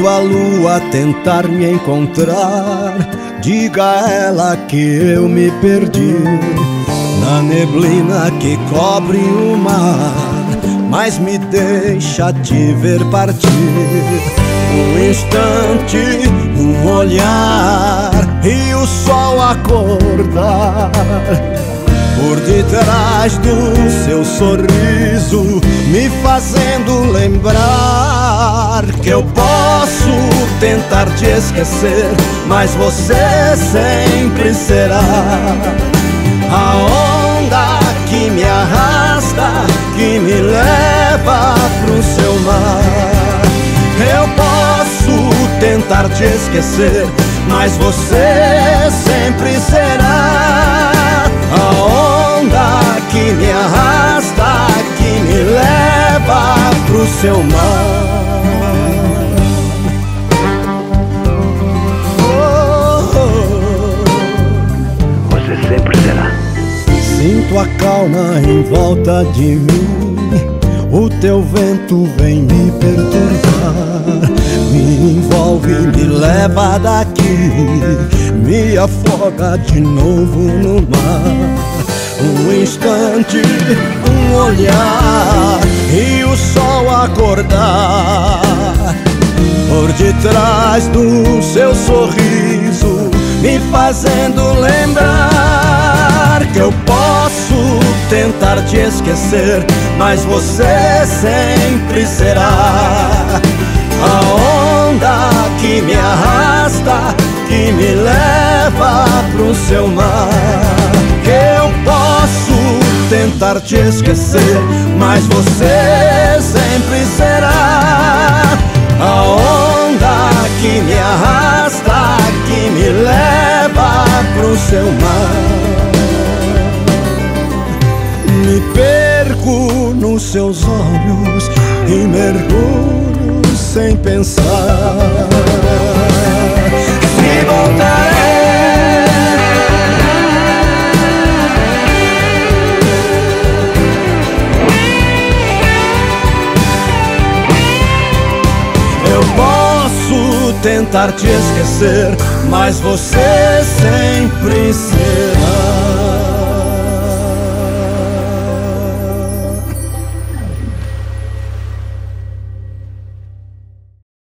Quando a lua tentar me encontrar, diga a ela que eu me perdi na neblina que cobre o mar, mas me deixa te ver partir. Um instante, um olhar e o sol acordar. Por detrás do seu sorriso, me fazendo lembrar que eu tentar te esquecer, mas você sempre será a onda que me arrasta, que me leva pro seu mar. Eu posso tentar te esquecer, mas você sempre será a onda que me arrasta, que me leva pro seu mar. Sinto a calma em volta de mim. O teu vento vem me perturbar, me envolve, me leva daqui, me afoga de novo no mar. Um instante, um olhar e o sol acordar. Por detrás do seu sorriso, me fazendo lembrar que eu posso tentar te esquecer, mas você sempre será a onda que me arrasta, que me leva pro seu mar. Eu posso tentar te esquecer, mas você sempre será a onda que me arrasta, que me leva pro seu mar. Me perco nos seus olhos e mergulho sem pensar. Se voltarei. Eu posso tentar te esquecer, mas você sempre será.